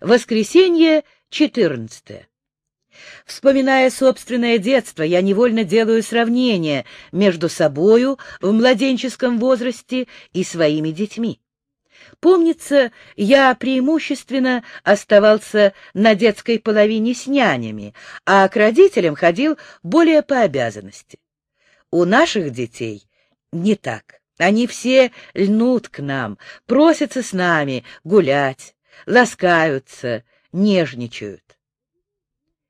Воскресенье, 14. Вспоминая собственное детство, я невольно делаю сравнение между собою в младенческом возрасте и своими детьми. Помнится, я преимущественно оставался на детской половине с нянями, а к родителям ходил более по обязанности. У наших детей не так. Они все льнут к нам, просятся с нами гулять, ласкаются, нежничают.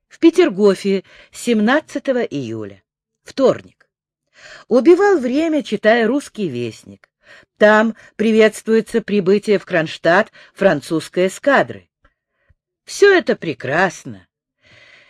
В Петергофе 17 июля. Вторник. Убивал время, читая «Русский вестник». Там приветствуется прибытие в Кронштадт французской эскадры. Все это прекрасно.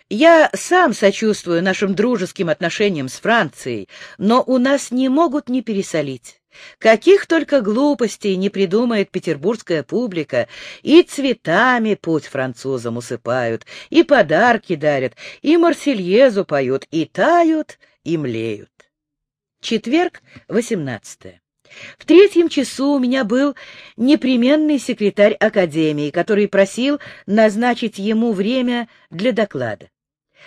Я сам сочувствую нашим дружеским отношениям с Францией, но у нас не могут не пересолить. Каких только глупостей не придумает петербургская публика, и цветами путь французам усыпают, и подарки дарят, и марсельезу поют, и тают, и млеют. Четверг, 18. В третьем часу у меня был непременный секретарь академии, который просил назначить ему время для доклада.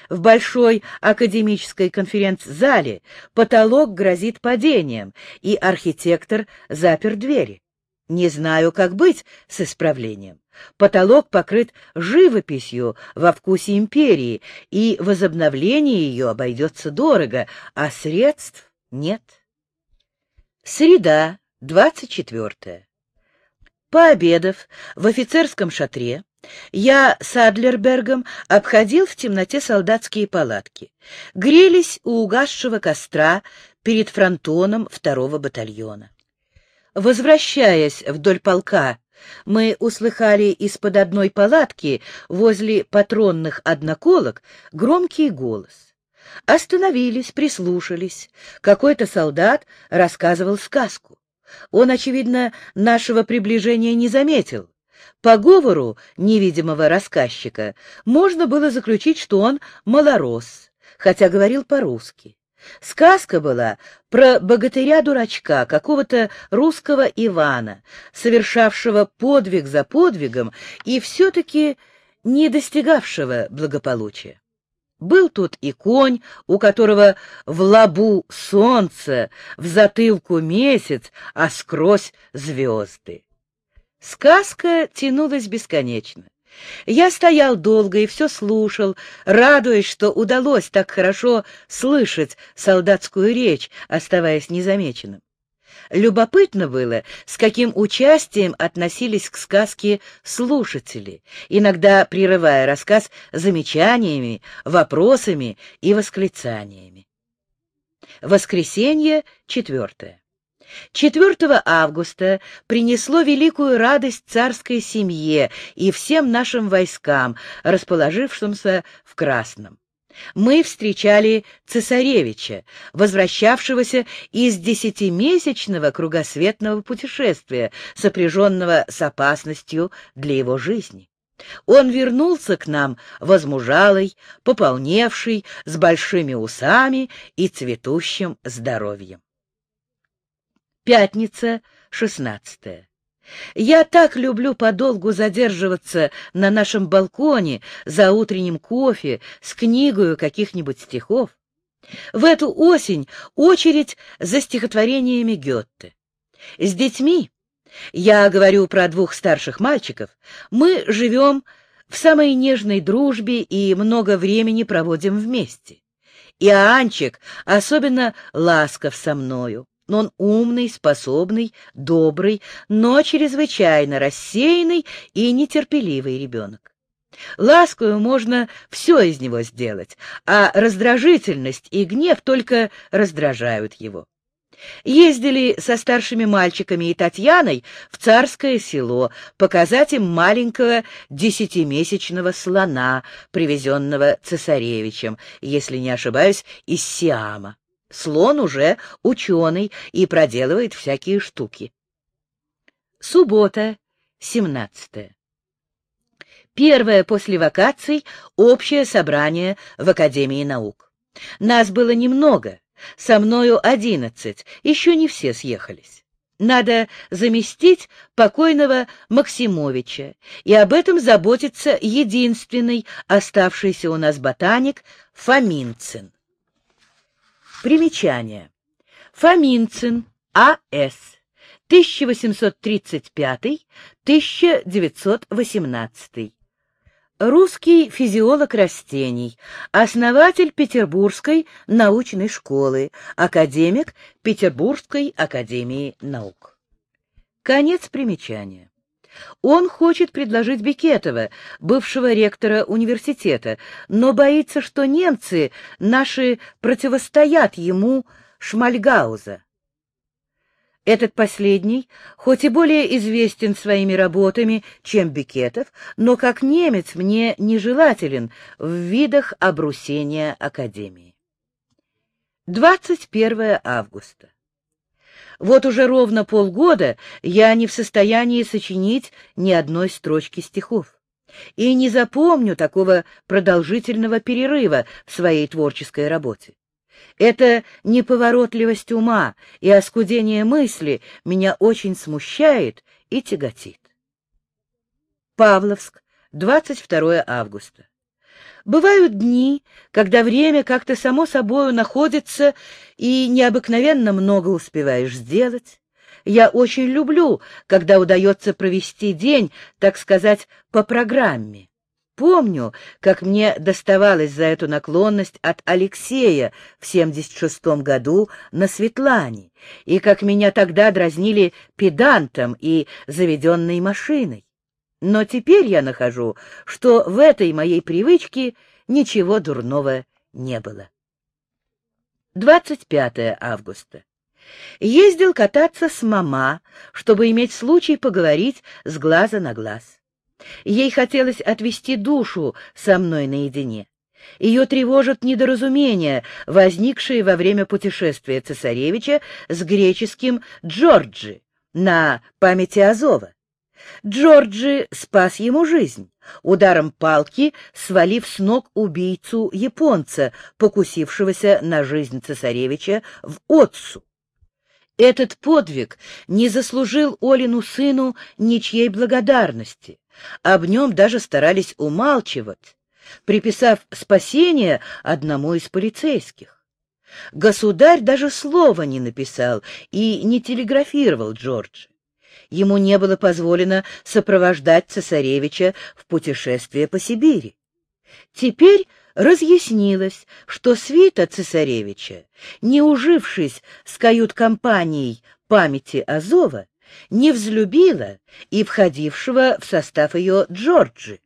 В большой академической конференц-зале потолок грозит падением, и архитектор запер двери. Не знаю, как быть с исправлением. Потолок покрыт живописью во вкусе империи, и возобновление ее обойдется дорого, а средств нет. Среда, 24. Пообедав в офицерском шатре, я с Адлербергом обходил в темноте солдатские палатки. Грелись у угасшего костра перед фронтоном второго батальона. Возвращаясь вдоль полка, мы услыхали из-под одной палатки возле патронных одноколок громкий голос. Остановились, прислушались. Какой-то солдат рассказывал сказку. Он, очевидно, нашего приближения не заметил. По говору невидимого рассказчика можно было заключить, что он малорос, хотя говорил по-русски. Сказка была про богатыря-дурачка, какого-то русского Ивана, совершавшего подвиг за подвигом и все-таки не достигавшего благополучия. Был тут и конь, у которого в лобу солнце, в затылку месяц, а скрозь звезды. Сказка тянулась бесконечно. Я стоял долго и все слушал, радуясь, что удалось так хорошо слышать солдатскую речь, оставаясь незамеченным. Любопытно было, с каким участием относились к сказке слушатели, иногда прерывая рассказ замечаниями, вопросами и восклицаниями. Воскресенье, четвертое. 4 августа принесло великую радость царской семье и всем нашим войскам, расположившимся в Красном. Мы встречали цесаревича, возвращавшегося из десятимесячного кругосветного путешествия, сопряженного с опасностью для его жизни. Он вернулся к нам возмужалый, пополневший, с большими усами и цветущим здоровьем. Пятница, шестнадцатое. Я так люблю подолгу задерживаться на нашем балконе за утренним кофе с книгою каких-нибудь стихов. В эту осень очередь за стихотворениями Гетте. С детьми, я говорю про двух старших мальчиков, мы живем в самой нежной дружбе и много времени проводим вместе. И Анчик особенно ласков со мною. Он умный, способный, добрый, но чрезвычайно рассеянный и нетерпеливый ребенок. Ласкою можно все из него сделать, а раздражительность и гнев только раздражают его. Ездили со старшими мальчиками и Татьяной в царское село показать им маленького десятимесячного слона, привезенного цесаревичем, если не ошибаюсь, из Сиама. Слон уже ученый и проделывает всякие штуки. Суббота, 17. Первое после вакаций общее собрание в Академии наук. Нас было немного, со мною одиннадцать, еще не все съехались. Надо заместить покойного Максимовича, и об этом заботится единственный оставшийся у нас ботаник Фоминцин. Примечание. Фоминцин А.С. 1835-1918. Русский физиолог растений, основатель Петербургской научной школы, академик Петербургской академии наук. Конец примечания. Он хочет предложить Бекетова, бывшего ректора университета, но боится, что немцы наши противостоят ему Шмальгауза. Этот последний, хоть и более известен своими работами, чем Бекетов, но как немец мне нежелателен в видах обрусения Академии. 21 августа. Вот уже ровно полгода я не в состоянии сочинить ни одной строчки стихов. И не запомню такого продолжительного перерыва в своей творческой работе. Эта неповоротливость ума и оскудение мысли меня очень смущает и тяготит. Павловск, 22 августа. Бывают дни, когда время как-то само собою находится, и необыкновенно много успеваешь сделать. Я очень люблю, когда удается провести день, так сказать, по программе. Помню, как мне доставалось за эту наклонность от Алексея в 76-м году на Светлане, и как меня тогда дразнили педантом и заведенной машиной. Но теперь я нахожу, что в этой моей привычке ничего дурного не было. 25 августа. Ездил кататься с мама, чтобы иметь случай поговорить с глаза на глаз. Ей хотелось отвести душу со мной наедине. Ее тревожат недоразумения, возникшие во время путешествия цесаревича с греческим Джорджи на памяти Азова. Джорджи спас ему жизнь, ударом палки свалив с ног убийцу японца, покусившегося на жизнь цесаревича в Отцу. Этот подвиг не заслужил Олину сыну ничьей благодарности. Об нем даже старались умалчивать, приписав спасение одному из полицейских. Государь даже слова не написал и не телеграфировал Джорджи. Ему не было позволено сопровождать цесаревича в путешествие по Сибири. Теперь разъяснилось, что свита цесаревича, не ужившись с кают-компанией памяти Азова, не взлюбила и входившего в состав ее Джорджи.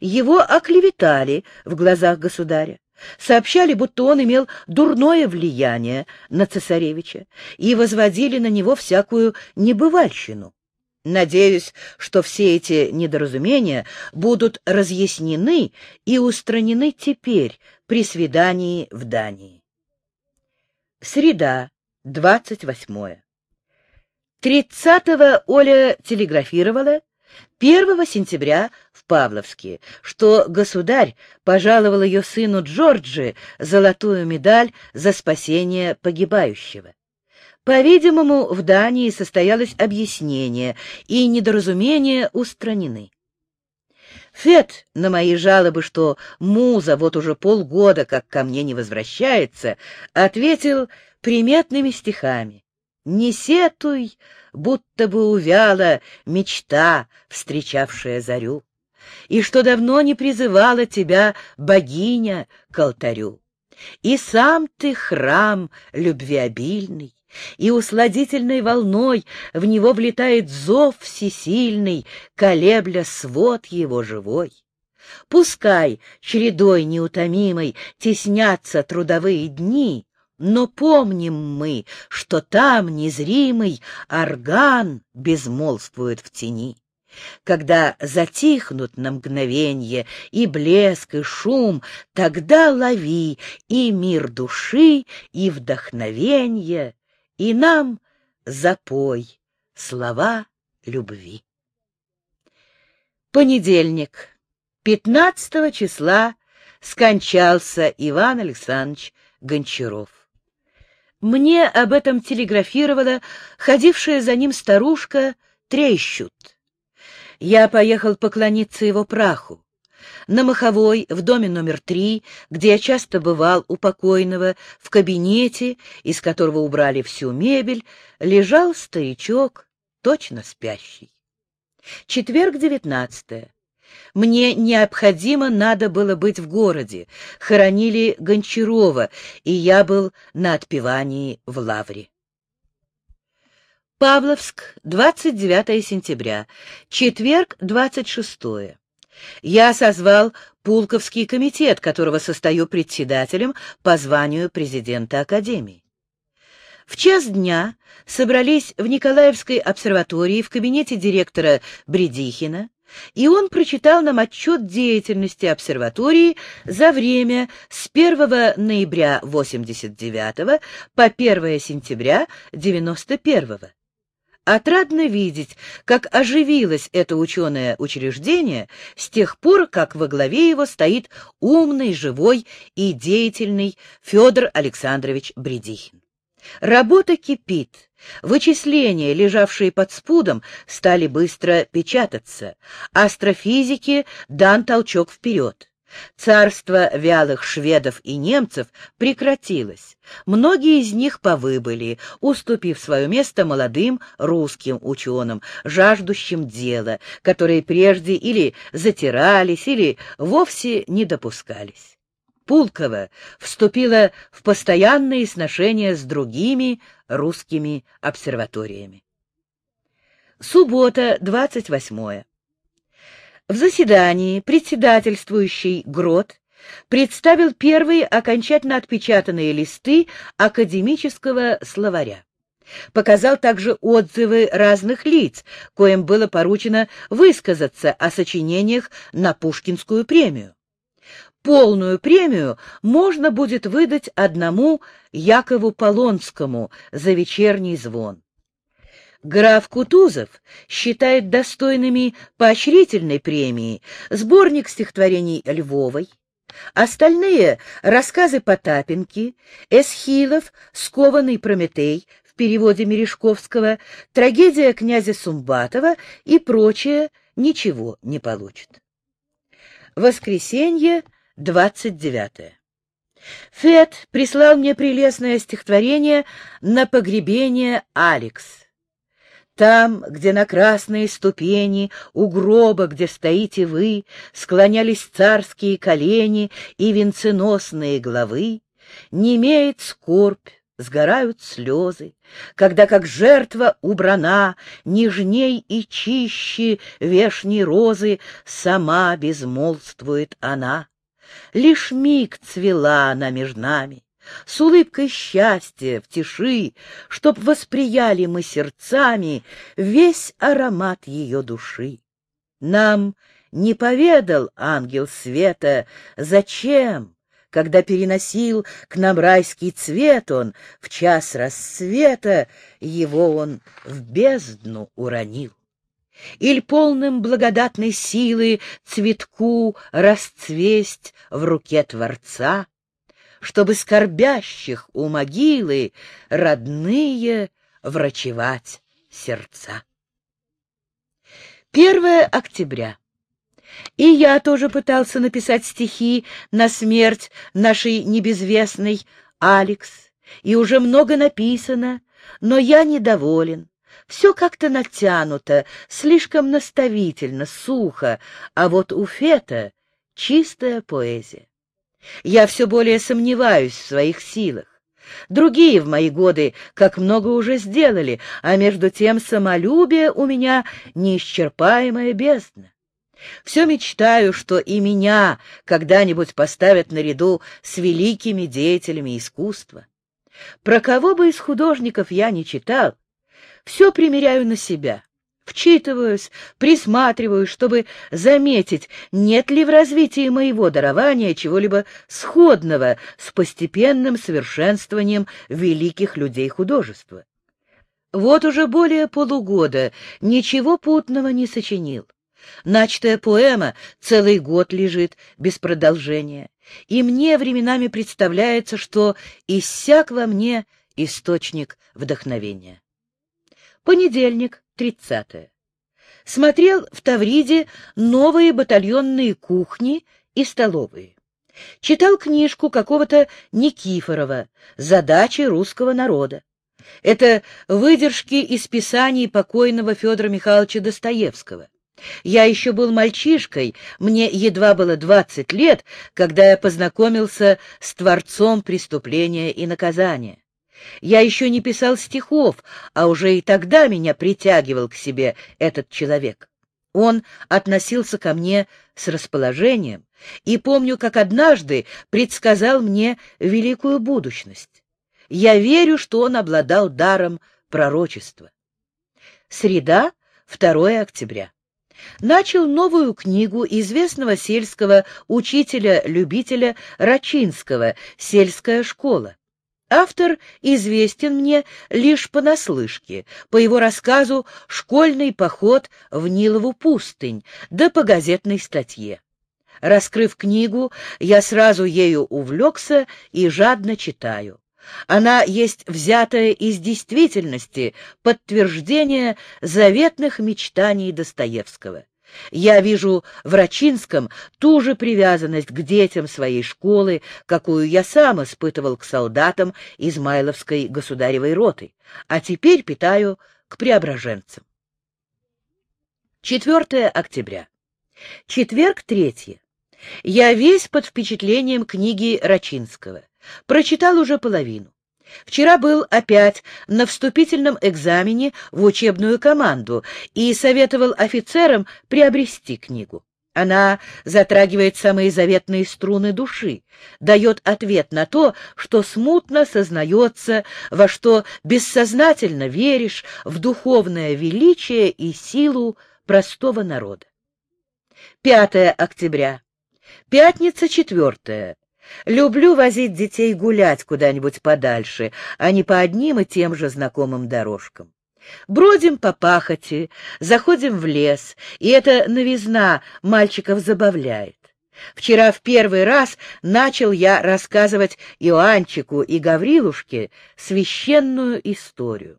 Его оклеветали в глазах государя, сообщали, будто он имел дурное влияние на цесаревича и возводили на него всякую небывальщину. Надеюсь, что все эти недоразумения будут разъяснены и устранены теперь при свидании в Дании. Среда, 28. Тридцатого Оля телеграфировала 1 сентября в Павловске, что государь пожаловал ее сыну Джорджи золотую медаль за спасение погибающего. По-видимому, в Дании состоялось объяснение, и недоразумения устранены. Фет на мои жалобы, что муза вот уже полгода как ко мне не возвращается, ответил приметными стихами. Не сетуй, будто бы увяла мечта, встречавшая зарю, и что давно не призывала тебя богиня к алтарю. И сам ты храм любвеобильный, и усладительной волной в него влетает зов всесильный, колебля свод его живой. Пускай чередой неутомимой теснятся трудовые дни, но помним мы, что там незримый орган безмолвствует в тени. Когда затихнут на мгновенье и блеск, и шум, тогда лови и мир души, и вдохновенье, и нам запой слова любви. Понедельник, 15 числа, скончался Иван Александрович Гончаров. Мне об этом телеграфировала ходившая за ним старушка Трещут. Я поехал поклониться его праху. На Маховой, в доме номер три, где я часто бывал у покойного, в кабинете, из которого убрали всю мебель, лежал старичок, точно спящий. Четверг, девятнадцатое. Мне необходимо надо было быть в городе. Хоронили Гончарова, и я был на отпевании в Лавре. Павловск, 29 сентября. Четверг, 26. Я созвал Пулковский комитет, которого состою председателем по званию президента Академии. В час дня собрались в Николаевской обсерватории в кабинете директора Бредихина, и он прочитал нам отчет деятельности обсерватории за время с 1 ноября 89 по 1 сентября 91 -го. Отрадно видеть, как оживилось это ученое учреждение с тех пор, как во главе его стоит умный, живой и деятельный Федор Александрович Бредихин. Работа кипит. Вычисления, лежавшие под спудом, стали быстро печататься. Астрофизике дан толчок вперед. Царство вялых шведов и немцев прекратилось. Многие из них повыбыли, уступив свое место молодым русским ученым, жаждущим дела, которые прежде или затирались, или вовсе не допускались. Пулково вступила в постоянные сношения с другими русскими обсерваториями. Суббота, 28. В заседании председательствующий Грот представил первые окончательно отпечатанные листы академического словаря. Показал также отзывы разных лиц, коим было поручено высказаться о сочинениях на Пушкинскую премию полную премию можно будет выдать одному Якову Полонскому за вечерний звон. Граф Кутузов считает достойными поощрительной премии сборник стихотворений Львовой, остальные — рассказы Потапенки, Эсхилов, «Скованный Прометей» в переводе Мережковского, трагедия князя Сумбатова и прочее ничего не получат. Воскресенье — 29. Фет прислал мне прелестное стихотворение на погребение Алекс. Там, где на красные ступени, у гроба, где стоите вы, склонялись царские колени и венценосные главы, не имеет скорбь, сгорают слезы, когда как жертва убрана, нежней и чище вешней розы, сама безмолвствует она. Лишь миг цвела она между нами, с улыбкой счастья в тиши, Чтоб восприяли мы сердцами весь аромат ее души. Нам не поведал ангел света, зачем, когда переносил к нам райский цвет он, в час рассвета его он в бездну уронил иль полным благодатной силы цветку расцвесть в руке Творца, чтобы скорбящих у могилы родные врачевать сердца. 1 октября. И я тоже пытался написать стихи на смерть нашей небезвестной Алекс, и уже много написано, но я недоволен. Все как-то натянуто, слишком наставительно, сухо, а вот у Фета чистая поэзия. Я все более сомневаюсь в своих силах. Другие в мои годы как много уже сделали, а между тем самолюбие у меня неисчерпаемая бездна. Все мечтаю, что и меня когда-нибудь поставят наряду с великими деятелями искусства. Про кого бы из художников я не читал, все примеряю на себя. Вчитываюсь, присматриваюсь, чтобы заметить, нет ли в развитии моего дарования чего-либо сходного с постепенным совершенствованием великих людей художества. Вот уже более полугода ничего путного не сочинил. Начатая поэма целый год лежит без продолжения, и мне временами представляется, что иссяк во мне источник вдохновения. Понедельник, 30. Смотрел в Тавриде новые батальонные кухни и столовые. Читал книжку какого-то Никифорова «Задачи русского народа». Это выдержки из писаний покойного Федора Михайловича Достоевского. Я еще был мальчишкой, мне едва было двадцать лет, когда я познакомился с Творцом преступления и наказания. Я еще не писал стихов, а уже и тогда меня притягивал к себе этот человек. Он относился ко мне с расположением, и помню, как однажды предсказал мне великую будущность. Я верю, что он обладал даром пророчества. Среда, 2 октября. Начал новую книгу известного сельского учителя-любителя Рачинского «Сельская школа». Автор известен мне лишь понаслышке, по его рассказу «Школьный поход в Нилову пустынь», да по газетной статье. Раскрыв книгу, я сразу ею увлекся и жадно читаю. Она есть взятое из действительности подтверждение заветных мечтаний Достоевского. Я вижу в Рачинском ту же привязанность к детям своей школы, какую я сам испытывал к солдатам Измайловской государевой роты, а теперь питаю к преображенцам. 4 октября. Четверг, 3. Я весь под впечатлением книги Рачинского. Прочитал уже половину. Вчера был опять на вступительном экзамене в учебную команду и советовал офицерам приобрести книгу. Она затрагивает самые заветные струны души, дает ответ на то, что смутно сознается, во что бессознательно веришь в духовное величие и силу простого народа. 5 октября. Пятница четвертая. Люблю возить детей гулять куда-нибудь подальше, а не по одним и тем же знакомым дорожкам. Бродим по пахоте, заходим в лес, и эта новизна мальчиков забавляет. Вчера в первый раз начал я рассказывать Иоанчику и Гаврилушке священную историю.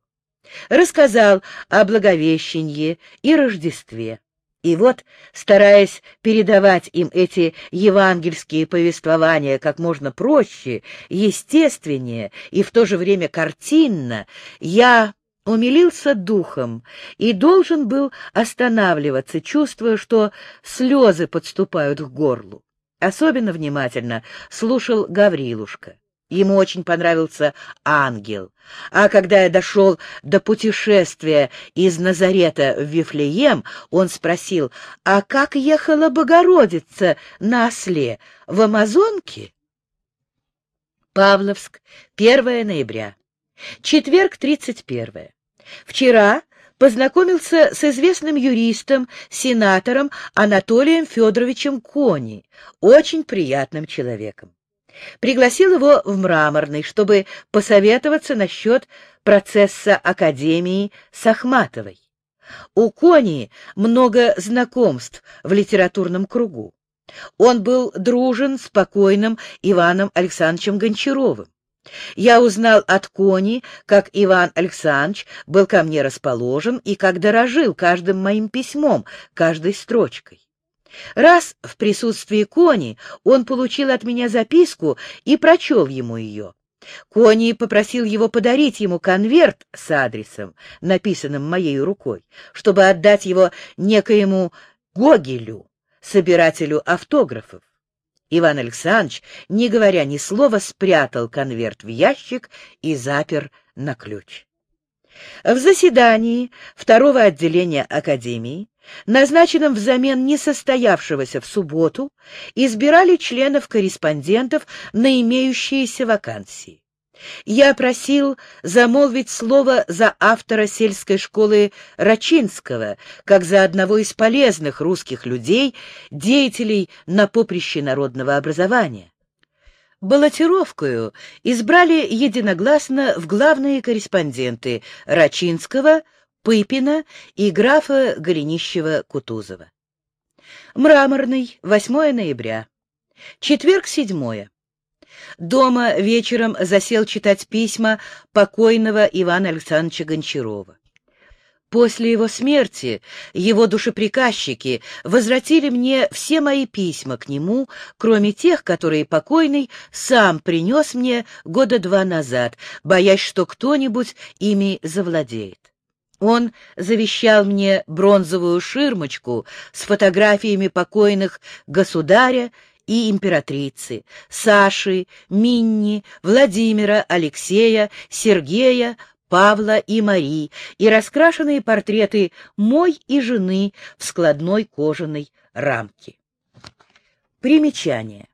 Рассказал о Благовещенье и Рождестве. И вот, стараясь передавать им эти евангельские повествования как можно проще, естественнее и в то же время картинно, я умилился духом и должен был останавливаться, чувствуя, что слезы подступают к горлу. Особенно внимательно слушал Гаврилушка. Ему очень понравился ангел. А когда я дошел до путешествия из Назарета в Вифлеем, он спросил, а как ехала Богородица на осле? В Амазонке? Павловск, 1 ноября. Четверг, 31. Вчера познакомился с известным юристом, сенатором Анатолием Федоровичем Кони, очень приятным человеком. Пригласил его в Мраморный, чтобы посоветоваться насчет процесса Академии с Ахматовой. У Кони много знакомств в литературном кругу. Он был дружен с покойным Иваном Александровичем Гончаровым. Я узнал от Кони, как Иван Александрович был ко мне расположен и как дорожил каждым моим письмом, каждой строчкой. Раз в присутствии Кони он получил от меня записку и прочел ему ее. Кони попросил его подарить ему конверт с адресом, написанным моей рукой, чтобы отдать его некоему Гогелю, собирателю автографов. Иван Александрович, не говоря ни слова, спрятал конверт в ящик и запер на ключ. В заседании второго отделения Академии назначенном взамен несостоявшегося в субботу, избирали членов-корреспондентов на имеющиеся вакансии. Я просил замолвить слово за автора сельской школы Рачинского, как за одного из полезных русских людей, деятелей на поприще народного образования. Баллотировкою избрали единогласно в главные корреспонденты Рачинского, Пыпина и графа Голенищева-Кутузова. Мраморный, 8 ноября. Четверг, 7. Дома вечером засел читать письма покойного Ивана Александровича Гончарова. После его смерти его душеприказчики возвратили мне все мои письма к нему, кроме тех, которые покойный сам принес мне года два назад, боясь, что кто-нибудь ими завладеет. Он завещал мне бронзовую ширмочку с фотографиями покойных государя и императрицы, Саши, Минни, Владимира, Алексея, Сергея, Павла и Мари и раскрашенные портреты мой и жены в складной кожаной рамке. Примечание.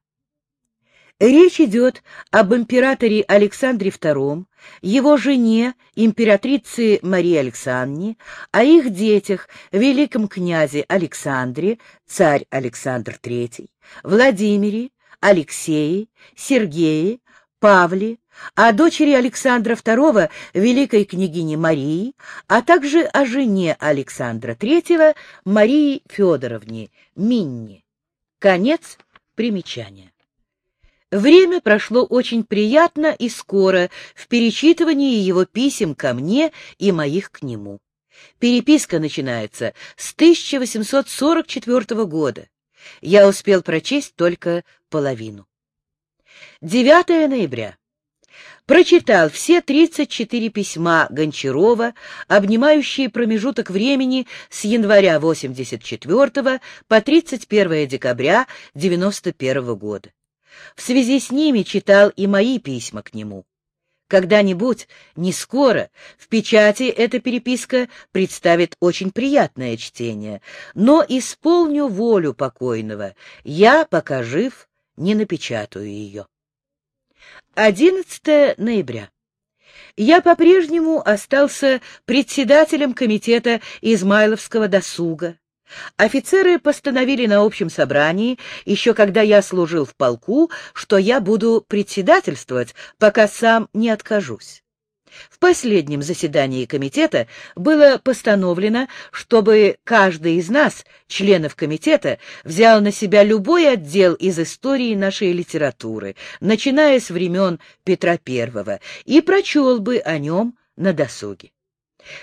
Речь идет об императоре Александре II, его жене, императрице Марии Александре, о их детях, великом князе Александре, царь Александр III, Владимире, Алексее, Сергее, Павле, о дочери Александра II, великой княгине Марии, а также о жене Александра III, Марии Федоровне, Минне. Конец примечания. Время прошло очень приятно и скоро в перечитывании его писем ко мне и моих к нему. Переписка начинается с 1844 года. Я успел прочесть только половину. 9 ноября. Прочитал все 34 письма Гончарова, обнимающие промежуток времени с января 84 по 31 декабря 91 года. В связи с ними читал и мои письма к нему. Когда-нибудь, не скоро, в печати эта переписка представит очень приятное чтение, но исполню волю покойного, я, пока жив, не напечатаю ее. 11 ноября. Я по-прежнему остался председателем комитета Измайловского досуга. Офицеры постановили на общем собрании, еще когда я служил в полку, что я буду председательствовать, пока сам не откажусь. В последнем заседании комитета было постановлено, чтобы каждый из нас, членов комитета, взял на себя любой отдел из истории нашей литературы, начиная с времен Петра I, и прочел бы о нем на досуге.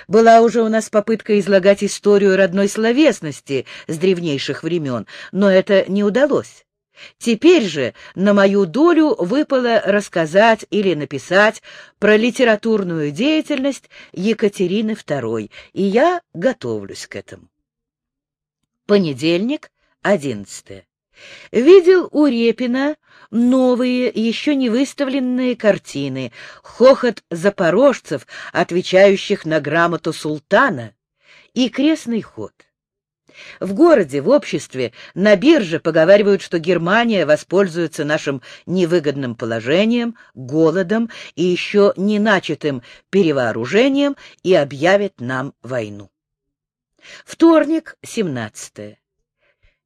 Была уже у нас попытка излагать историю родной словесности с древнейших времен, но это не удалось. Теперь же на мою долю выпало рассказать или написать про литературную деятельность Екатерины II, и я готовлюсь к этому. Понедельник, 11. Видел у Репина новые, еще не выставленные картины, хохот запорожцев, отвечающих на грамоту султана, и крестный ход. В городе, в обществе, на бирже поговаривают, что Германия воспользуется нашим невыгодным положением, голодом и еще не начатым перевооружением и объявит нам войну. Вторник, 17.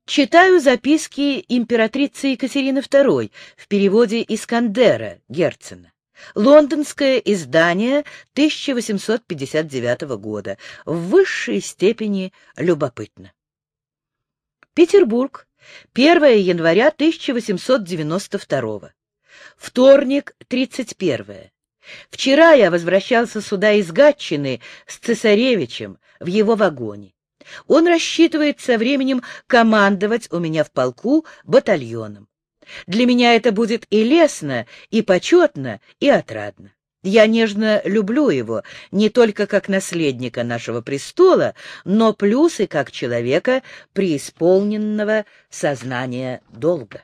Читаю записки императрицы Екатерины II в переводе Искандера Герцена. Лондонское издание 1859 года. В высшей степени любопытно. Петербург. 1 января 1892. Вторник, 31. Вчера я возвращался сюда из Гатчины с цесаревичем в его вагоне. Он рассчитывает со временем командовать у меня в полку батальоном. Для меня это будет и лестно, и почетно, и отрадно. Я нежно люблю его не только как наследника нашего престола, но плюс и как человека, преисполненного сознания долга.